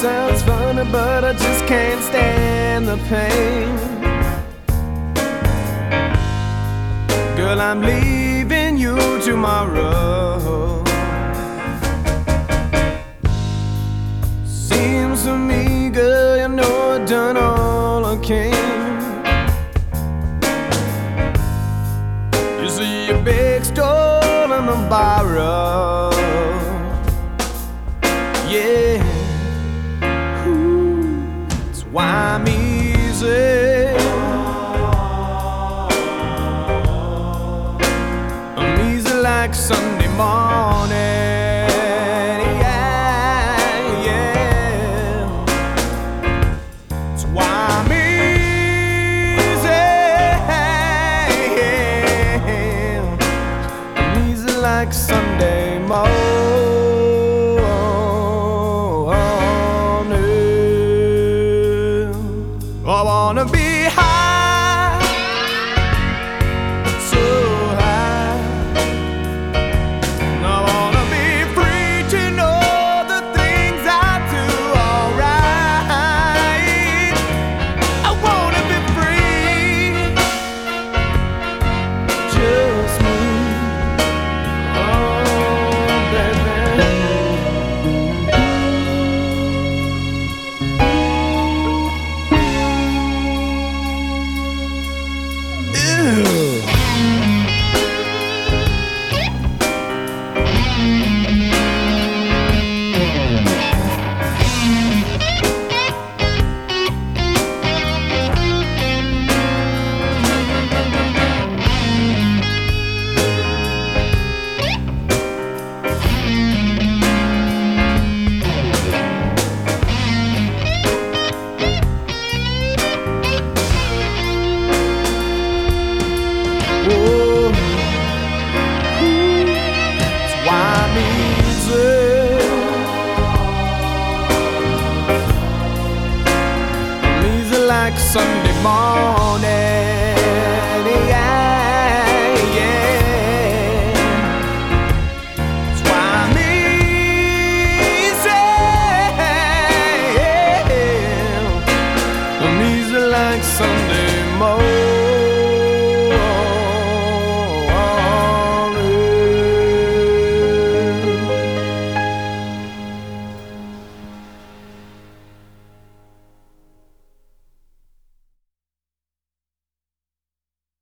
sounds funny, but I just can't stand the pain. Girl, I'm leaving you tomorrow. Seems to me, girl, you know I've done all I can. You see, a big stolen and borrow. Why I'm easy. I'm easy like Sunday morning. Yeah, yeah. That's why I'm easy. I'm easy like Sunday morning. Ew. like Sunday morning. Yeah, yeah. That's why I'm easy. I'm easy like Sunday morning.